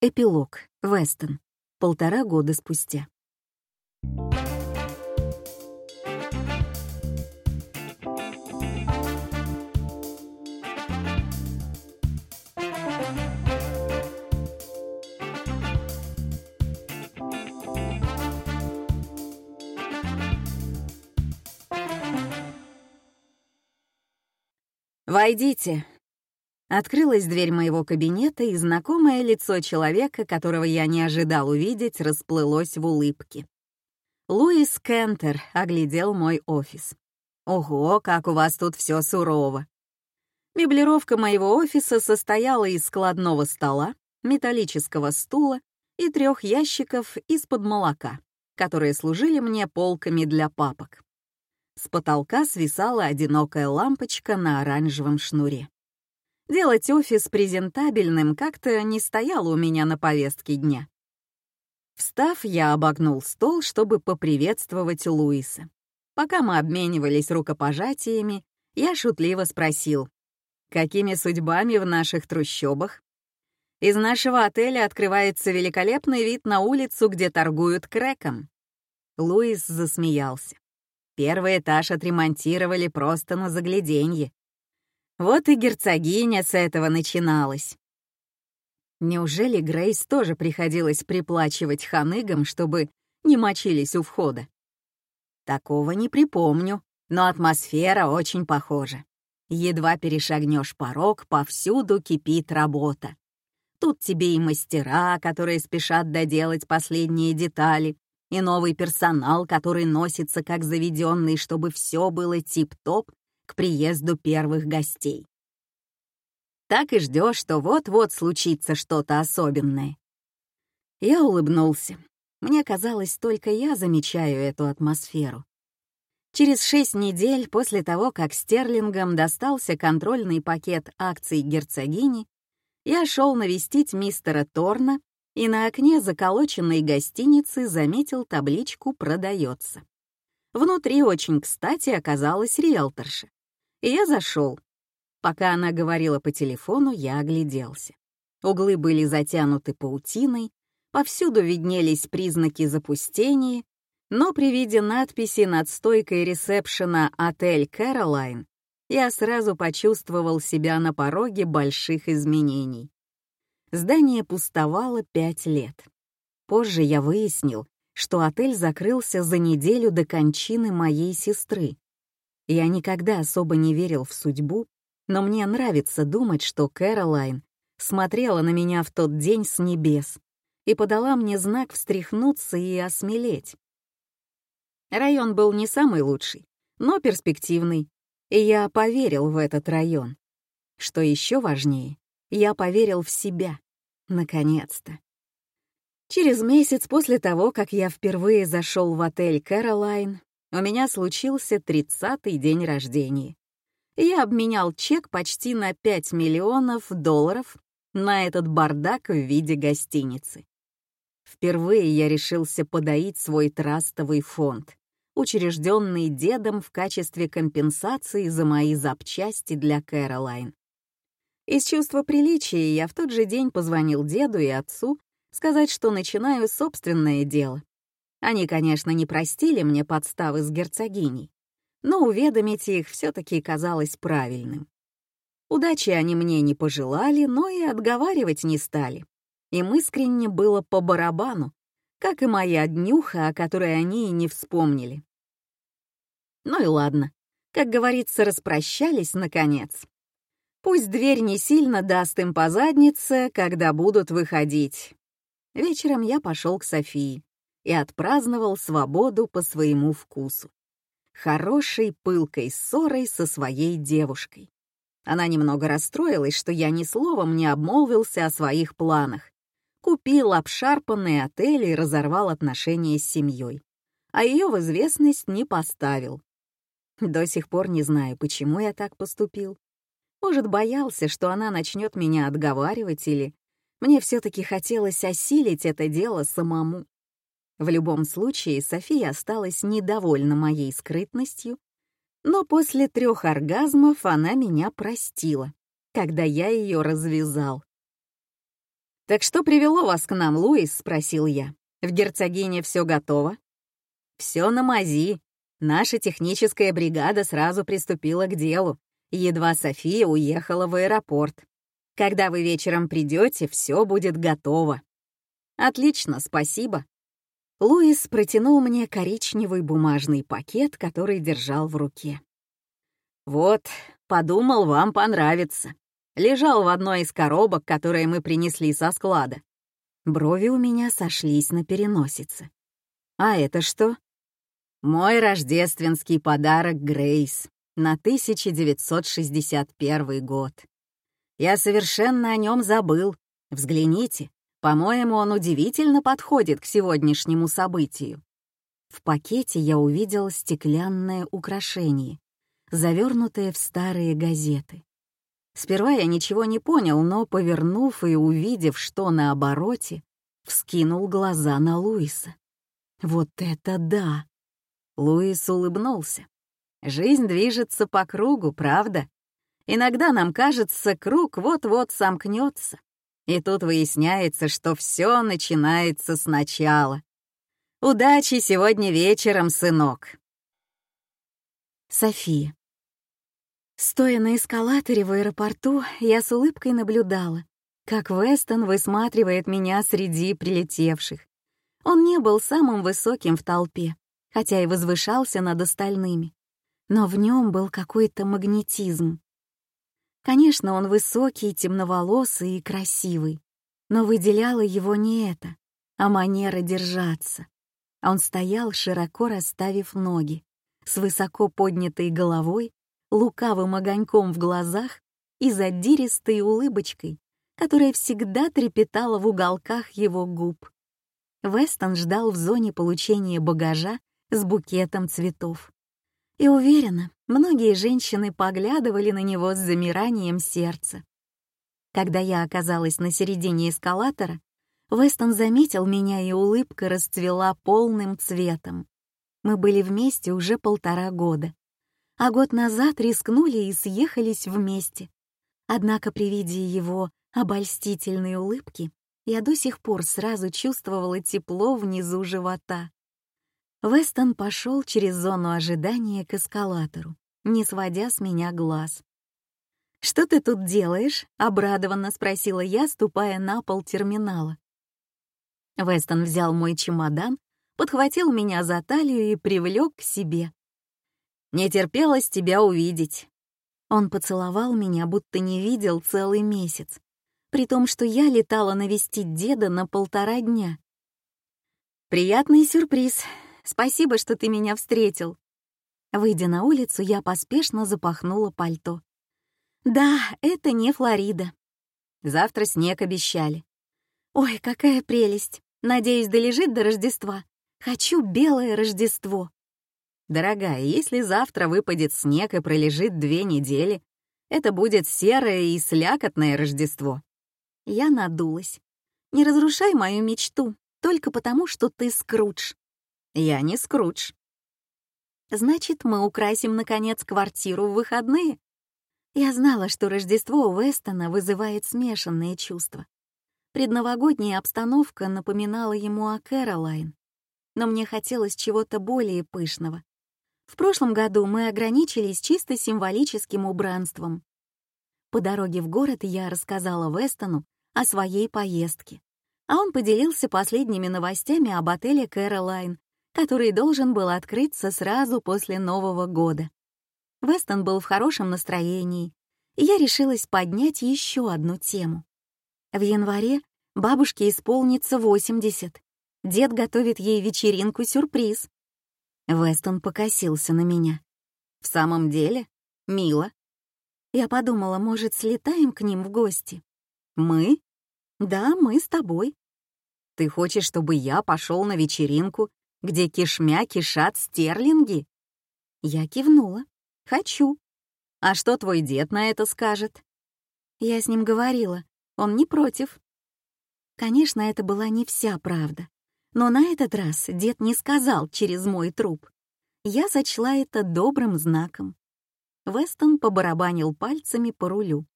Эпилог. Вестон. Полтора года спустя. «Войдите», Открылась дверь моего кабинета, и знакомое лицо человека, которого я не ожидал увидеть, расплылось в улыбке. Луис Кентер оглядел мой офис. «Ого, как у вас тут все сурово!» Меблировка моего офиса состояла из складного стола, металлического стула и трех ящиков из-под молока, которые служили мне полками для папок. С потолка свисала одинокая лампочка на оранжевом шнуре. Делать офис презентабельным как-то не стояло у меня на повестке дня. Встав, я обогнул стол, чтобы поприветствовать Луиса. Пока мы обменивались рукопожатиями, я шутливо спросил, «Какими судьбами в наших трущобах?» Из нашего отеля открывается великолепный вид на улицу, где торгуют крэком. Луис засмеялся. Первый этаж отремонтировали просто на загляденье. Вот и герцогиня с этого начиналась. Неужели Грейс тоже приходилось приплачивать ханыгам, чтобы не мочились у входа? Такого не припомню, но атмосфера очень похожа. Едва перешагнешь порог, повсюду кипит работа. Тут тебе и мастера, которые спешат доделать последние детали, и новый персонал, который носится как заведенный, чтобы все было тип-топ к приезду первых гостей. Так и ждешь, что вот-вот случится что-то особенное. Я улыбнулся. Мне казалось, только я замечаю эту атмосферу. Через шесть недель после того, как Стерлингам достался контрольный пакет акций герцогини, я шел навестить мистера Торна и на окне заколоченной гостиницы заметил табличку «Продается». Внутри очень кстати оказалась риэлторша и я зашел. Пока она говорила по телефону, я огляделся. Углы были затянуты паутиной, повсюду виднелись признаки запустения, но при виде надписи над стойкой ресепшена «Отель Кэролайн» я сразу почувствовал себя на пороге больших изменений. Здание пустовало пять лет. Позже я выяснил, что отель закрылся за неделю до кончины моей сестры, я никогда особо не верил в судьбу, но мне нравится думать, что Кэролайн смотрела на меня в тот день с небес и подала мне знак встряхнуться и осмелеть. Район был не самый лучший, но перспективный, и я поверил в этот район. Что еще важнее, я поверил в себя. Наконец-то. Через месяц после того, как я впервые зашел в отель «Кэролайн», у меня случился 30-й день рождения. Я обменял чек почти на 5 миллионов долларов на этот бардак в виде гостиницы. Впервые я решился подоить свой трастовый фонд, учрежденный дедом в качестве компенсации за мои запчасти для Кэролайн. Из чувства приличия я в тот же день позвонил деду и отцу сказать, что начинаю собственное дело. Они, конечно, не простили мне подставы с герцогиней, но уведомить их все-таки казалось правильным. Удачи они мне не пожелали, но и отговаривать не стали. Им искренне было по барабану, как и моя днюха, о которой они и не вспомнили. Ну и ладно, как говорится, распрощались наконец. Пусть дверь не сильно даст им по заднице, когда будут выходить. Вечером я пошел к Софии и отпраздновал свободу по своему вкусу. Хорошей пылкой ссорой со своей девушкой. Она немного расстроилась, что я ни словом не обмолвился о своих планах. Купил обшарпанный отель и разорвал отношения с семьей. А ее в известность не поставил. До сих пор не знаю, почему я так поступил. Может, боялся, что она начнет меня отговаривать, или мне все-таки хотелось осилить это дело самому. В любом случае, София осталась недовольна моей скрытностью, но после трех оргазмов она меня простила, когда я ее развязал. «Так что привело вас к нам, Луис?» — спросил я. «В герцогине все готово?» «Все на мази. Наша техническая бригада сразу приступила к делу. Едва София уехала в аэропорт. Когда вы вечером придете, все будет готово». «Отлично, спасибо». Луис протянул мне коричневый бумажный пакет, который держал в руке. «Вот, подумал, вам понравится. Лежал в одной из коробок, которые мы принесли со склада. Брови у меня сошлись на переносице. А это что? Мой рождественский подарок Грейс на 1961 год. Я совершенно о нем забыл. Взгляните, по-моему, он удивительно подходит к сегодняшнему событию. В пакете я увидел стеклянное украшение, завернутое в старые газеты. Сперва я ничего не понял, но, повернув и увидев, что на обороте, вскинул глаза на Луиса. Вот это да! Луис улыбнулся. Жизнь движется по кругу, правда? Иногда нам кажется, круг вот-вот сомкнется. И тут выясняется, что все начинается сначала. Удачи сегодня вечером, сынок. София. Стоя на эскалаторе в аэропорту, я с улыбкой наблюдала, как Вестон высматривает меня среди прилетевших. Он не был самым высоким в толпе, хотя и возвышался над остальными, но в нем был какой-то магнетизм. Конечно, он высокий, темноволосый и красивый, но выделяло его не это, а манера держаться. Он стоял, широко расставив ноги, с высоко поднятой головой, лукавым огоньком в глазах и задиристой улыбочкой, которая всегда трепетала в уголках его губ. Вестон ждал в зоне получения багажа с букетом цветов. И уверена, многие женщины поглядывали на него с замиранием сердца. Когда я оказалась на середине эскалатора, Вестон заметил меня, и улыбка расцвела полным цветом. Мы были вместе уже полтора года, а год назад рискнули и съехались вместе. Однако при виде его обольстительной улыбки я до сих пор сразу чувствовала тепло внизу живота. Вестон пошел через зону ожидания к эскалатору, не сводя с меня глаз. «Что ты тут делаешь?» — обрадованно спросила я, ступая на пол терминала. Вестон взял мой чемодан, подхватил меня за талию и привлек к себе. «Не терпелось тебя увидеть». Он поцеловал меня, будто не видел целый месяц, при том, что я летала навестить деда на полтора дня. «Приятный сюрприз. Спасибо, что ты меня встретил». Выйдя на улицу, я поспешно запахнула пальто. «Да, это не Флорида. Завтра снег обещали. Ой, какая прелесть. Надеюсь, долежит до Рождества. Хочу белое Рождество». «Дорогая, если завтра выпадет снег и пролежит две недели, это будет серое и слякотное Рождество». Я надулась. «Не разрушай мою мечту, только потому, что ты Скрудж». «Я не Скрудж». «Значит, мы украсим, наконец, квартиру в выходные?» Я знала, что Рождество у Вестона вызывает смешанные чувства. Предновогодняя обстановка напоминала ему о Кэролайн, но мне хотелось чего-то более пышного. В прошлом году мы ограничились чисто символическим убранством. По дороге в город я рассказала Вестону о своей поездке, а он поделился последними новостями об отеле Кэролайн, который должен был открыться сразу после Нового года. Вестон был в хорошем настроении, и я решилась поднять еще одну тему. В январе бабушке исполнится 80. Дед готовит ей вечеринку-сюрприз. Вестон покосился на меня. «В самом деле? Мило». Я подумала, может, слетаем к ним в гости? «Мы?» «Да, мы с тобой». «Ты хочешь, чтобы я пошел на вечеринку, где кишмя кишат стерлинги?» Я кивнула. «Хочу». «А что твой дед на это скажет?» Я с ним говорила. Он не против. Конечно, это была не вся правда. Но на этот раз дед не сказал через мой труп. Я сочла это добрым знаком. Вестон побарабанил пальцами по рулю.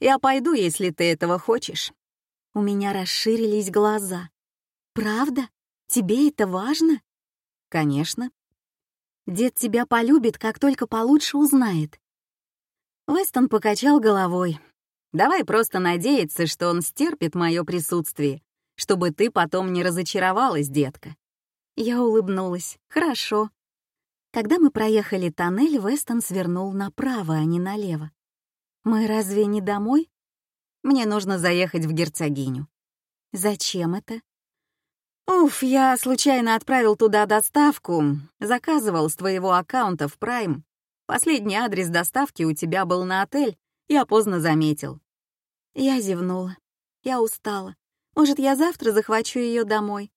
«Я пойду, если ты этого хочешь». У меня расширились глаза. «Правда? Тебе это важно?» «Конечно. Дед тебя полюбит, как только получше узнает». Вестон покачал головой. «Давай просто надеяться, что он стерпит мое присутствие, чтобы ты потом не разочаровалась, детка». Я улыбнулась. «Хорошо». Когда мы проехали тоннель, Вестон свернул направо, а не налево. «Мы разве не домой?» «Мне нужно заехать в герцогиню». «Зачем это?» Уф, я случайно отправил туда доставку. Заказывал с твоего аккаунта в Prime. Последний адрес доставки у тебя был на отель. Я поздно заметил. Я зевнула. Я устала. Может, я завтра захвачу ее домой?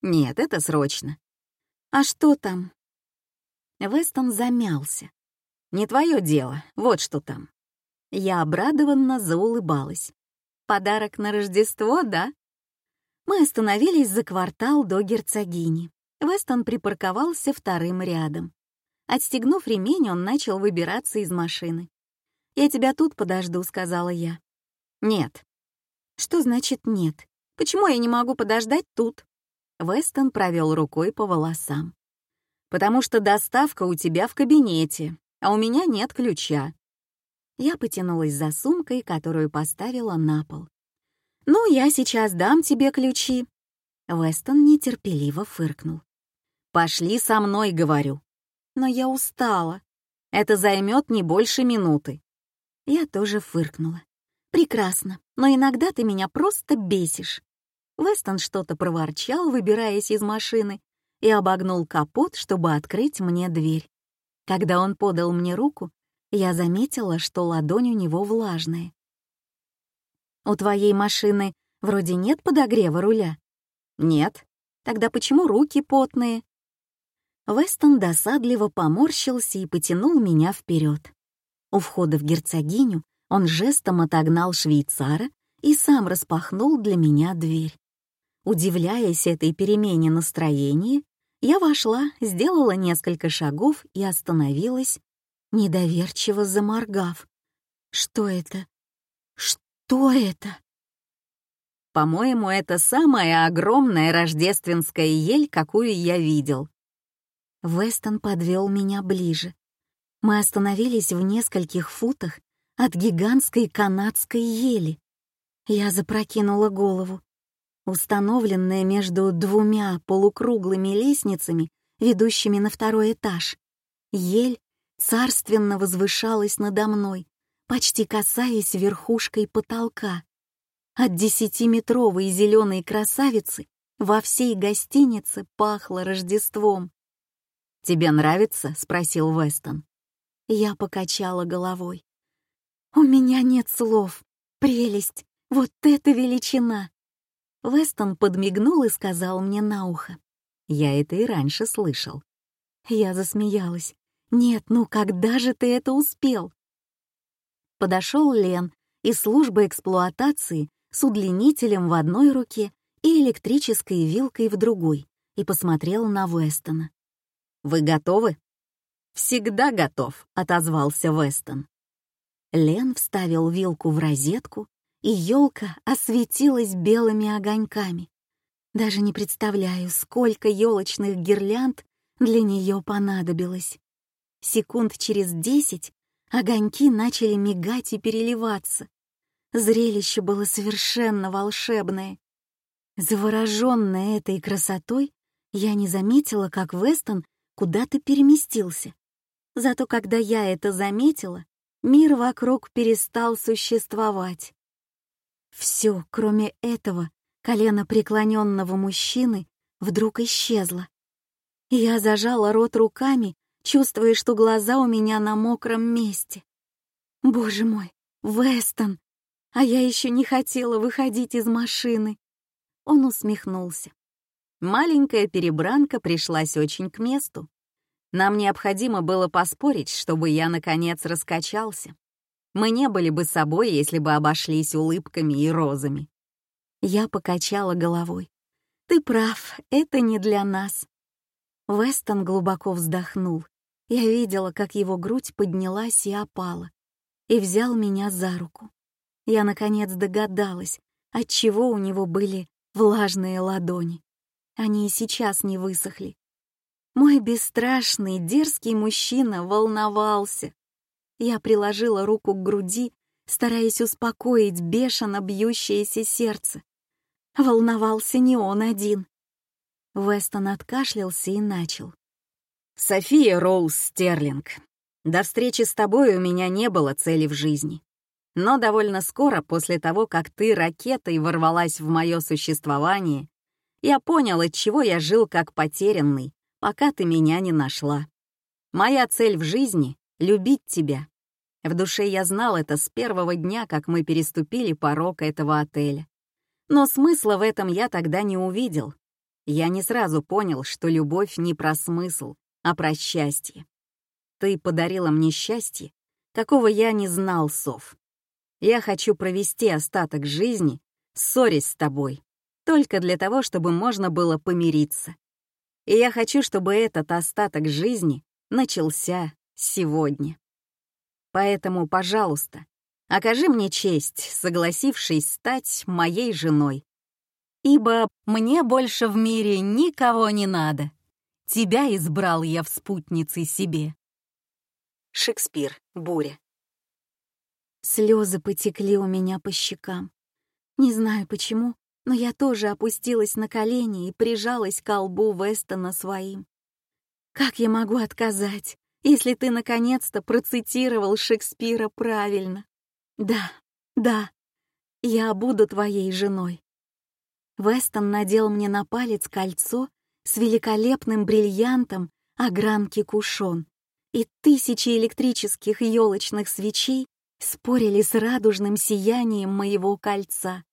Нет, это срочно. А что там? Вестон замялся. Не твое дело, вот что там. Я обрадованно заулыбалась. Подарок на Рождество, да? Мы остановились за квартал до герцогини. Вестон припарковался вторым рядом. Отстегнув ремень, он начал выбираться из машины. «Я тебя тут подожду», — сказала я. «Нет». «Что значит нет? Почему я не могу подождать тут?» Вестон провел рукой по волосам. «Потому что доставка у тебя в кабинете, а у меня нет ключа». Я потянулась за сумкой, которую поставила на пол. «Ну, я сейчас дам тебе ключи». Вестон нетерпеливо фыркнул. «Пошли со мной», — говорю. «Но я устала. Это займет не больше минуты». Я тоже фыркнула. «Прекрасно, но иногда ты меня просто бесишь». Вестон что-то проворчал, выбираясь из машины, и обогнул капот, чтобы открыть мне дверь. Когда он подал мне руку, я заметила, что ладонь у него влажная. У твоей машины вроде нет подогрева руля? Нет. Тогда почему руки потные? Вестон досадливо поморщился и потянул меня вперед. У входа в герцогиню он жестом отогнал швейцара и сам распахнул для меня дверь. Удивляясь этой перемене настроения, я вошла, сделала несколько шагов и остановилась, недоверчиво заморгав. Что это? Что это? По-моему, это самая огромная рождественская ель, какую я видел. Вестон подвел меня ближе. Мы остановились в нескольких футах от гигантской канадской ели. Я запрокинула голову. Установленная между двумя полукруглыми лестницами, ведущими на второй этаж, ель царственно возвышалась надо мной, почти касаясь верхушкой потолка. От десятиметровой зеленой красавицы во всей гостинице пахло Рождеством. «Тебе нравится?» — спросил Вестон. Я покачала головой. «У меня нет слов. Прелесть! Вот это величина!» Вестон подмигнул и сказал мне на ухо. Я это и раньше слышал. Я засмеялась. «Нет, ну когда же ты это успел?» Подошел Лен из службы эксплуатации с удлинителем в одной руке и электрической вилкой в другой и посмотрел на Вестона. «Вы готовы?» «Всегда готов», — отозвался Вестон. Лен вставил вилку в розетку, и елка осветилась белыми огоньками. Даже не представляю, сколько елочных гирлянд для нее понадобилось. Секунд через десять Огоньки начали мигать и переливаться. Зрелище было совершенно волшебное. Завороженная этой красотой, я не заметила, как Вестон куда-то переместился. Зато когда я это заметила, мир вокруг перестал существовать. Все, кроме этого колено преклоненного мужчины, вдруг исчезло. Я зажала рот руками чувствуя, что глаза у меня на мокром месте. Боже мой, Вестон! А я еще не хотела выходить из машины. Он усмехнулся. Маленькая перебранка пришлась очень к месту. Нам необходимо было поспорить, чтобы я, наконец, раскачался. Мы не были бы собой, если бы обошлись улыбками и розами. Я покачала головой. «Ты прав, это не для нас». Вестон глубоко вздохнул я видела, как его грудь поднялась и опала, и взял меня за руку. Я, наконец, догадалась, отчего у него были влажные ладони. Они и сейчас не высохли. Мой бесстрашный, дерзкий мужчина волновался. Я приложила руку к груди, стараясь успокоить бешено бьющееся сердце. Волновался не он один. Вестон откашлялся и начал. «София Роуз Стерлинг, до встречи с тобой у меня не было цели в жизни. Но довольно скоро после того, как ты ракетой ворвалась в мое существование, я понял, от чего я жил как потерянный, пока ты меня не нашла. Моя цель в жизни — любить тебя. В душе я знал это с первого дня, как мы переступили порог этого отеля. Но смысла в этом я тогда не увидел. Я не сразу понял, что любовь не про смысл, а про счастье. Ты подарила мне счастье, какого я не знал, Сов. Я хочу провести остаток жизни, ссорясь с тобой, только для того, чтобы можно было помириться. И я хочу, чтобы этот остаток жизни начался сегодня. Поэтому, пожалуйста, окажи мне честь, согласившись стать моей женой. Ибо мне больше в мире никого не надо. Тебя избрал я в спутнице себе. Шекспир. Буря. Слезы потекли у меня по щекам. Не знаю почему, но я тоже опустилась на колени и прижалась к лбу Вестона своим. Как я могу отказать, если ты наконец-то процитировал Шекспира правильно? Да, да, я буду твоей женой. Вестон надел мне на палец кольцо с великолепным бриллиантом огранки кушон, и тысячи электрических елочных свечей спорили с радужным сиянием моего кольца.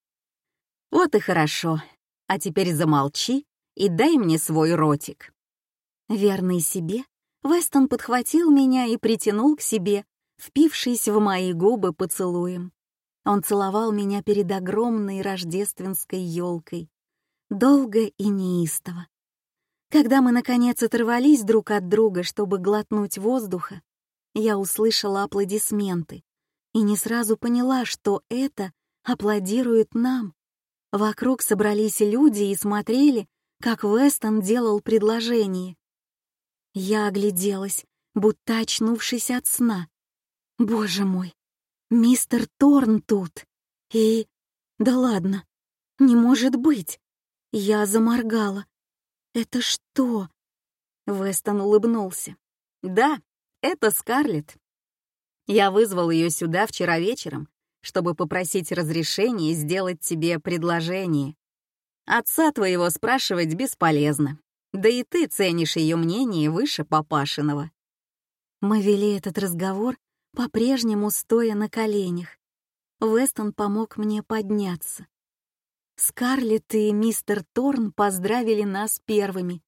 Вот и хорошо. А теперь замолчи и дай мне свой ротик. Верный себе, Вестон подхватил меня и притянул к себе, впившись в мои губы поцелуем. Он целовал меня перед огромной рождественской елкой, долго и неистово. Когда мы, наконец, оторвались друг от друга, чтобы глотнуть воздуха, я услышала аплодисменты и не сразу поняла, что это аплодируют нам. Вокруг собрались люди и смотрели, как Вестон делал предложение. Я огляделась, будто очнувшись от сна. Боже мой, мистер Торн тут. И... Да ладно, не может быть. Я заморгала. Это что? Вестон улыбнулся. Да, это Скарлетт. Я вызвал ее сюда вчера вечером, чтобы попросить разрешения сделать тебе предложение. Отца твоего спрашивать бесполезно, да и ты ценишь ее мнение выше папашиного. Мы вели этот разговор, по-прежнему стоя на коленях. Вестон помог мне подняться. Скарлетт и мистер Торн поздравили нас первыми,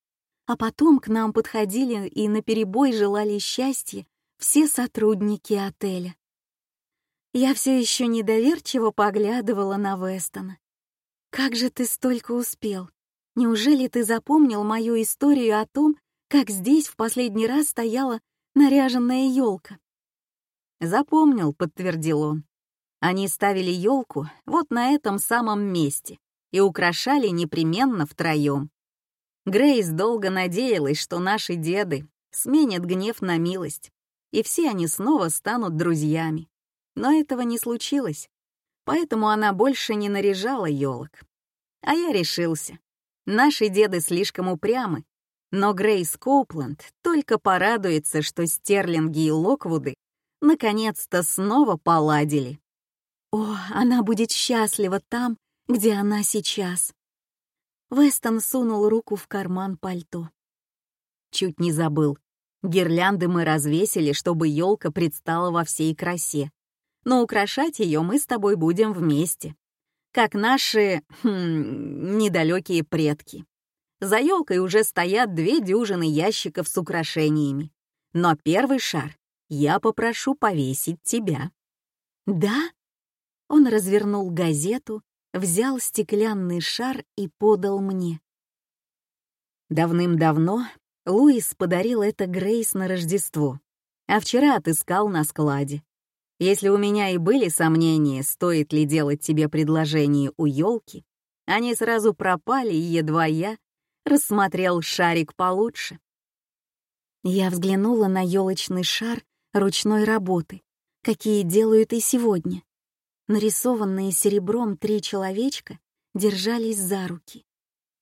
а потом к нам подходили и наперебой желали счастья все сотрудники отеля. Я все еще недоверчиво поглядывала на Вестона. «Как же ты столько успел? Неужели ты запомнил мою историю о том, как здесь в последний раз стояла наряженная елка?» «Запомнил», — подтвердил он. Они ставили елку вот на этом самом месте и украшали непременно втроем. Грейс долго надеялась, что наши деды сменят гнев на милость, и все они снова станут друзьями. Но этого не случилось, поэтому она больше не наряжала елок. А я решился. Наши деды слишком упрямы, но Грейс Коупленд только порадуется, что Стерлинги и Локвуды наконец-то снова поладили. О, она будет счастлива там, где она сейчас. Вестон сунул руку в карман пальто. Чуть не забыл. Гирлянды мы развесили, чтобы елка предстала во всей красе но украшать ее мы с тобой будем вместе, как наши хм, недалекие предки. За елкой уже стоят две дюжины ящиков с украшениями, но первый шар я попрошу повесить тебя». «Да?» Он развернул газету, взял стеклянный шар и подал мне. Давным-давно Луис подарил это Грейс на Рождество, а вчера отыскал на складе. Если у меня и были сомнения, стоит ли делать тебе предложение у елки, они сразу пропали, едва я рассмотрел шарик получше. Я взглянула на елочный шар ручной работы, какие делают и сегодня. Нарисованные серебром три человечка держались за руки.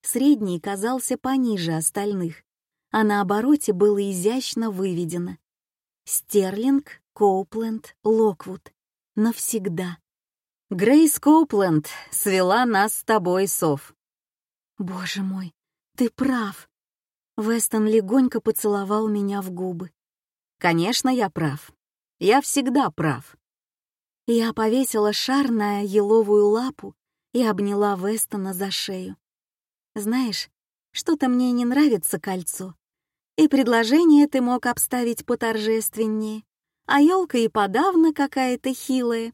Средний казался пониже остальных, а на обороте было изящно выведено «Стерлинг, Коупленд, Локвуд. Навсегда». Грейс Коупленд свела нас с тобой, Сов. Боже мой, ты прав. Вестон легонько поцеловал меня в губы. Конечно, я прав. Я всегда прав. Я повесила шар на еловую лапу и обняла Вестона за шею. Знаешь, что-то мне не нравится кольцо. И предложение ты мог обставить поторжественнее, а елка и подавно какая-то хилая.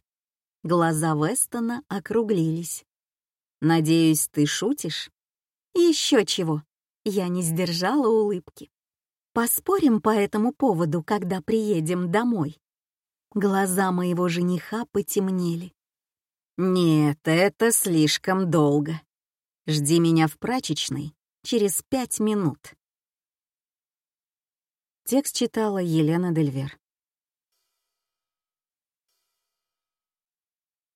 Глаза Вестона округлились. «Надеюсь, ты шутишь?» «Еще чего!» Я не сдержала улыбки. «Поспорим по этому поводу, когда приедем домой?» Глаза моего жениха потемнели. «Нет, это слишком долго. Жди меня в прачечной через пять минут». Текст читала Елена Дельвер.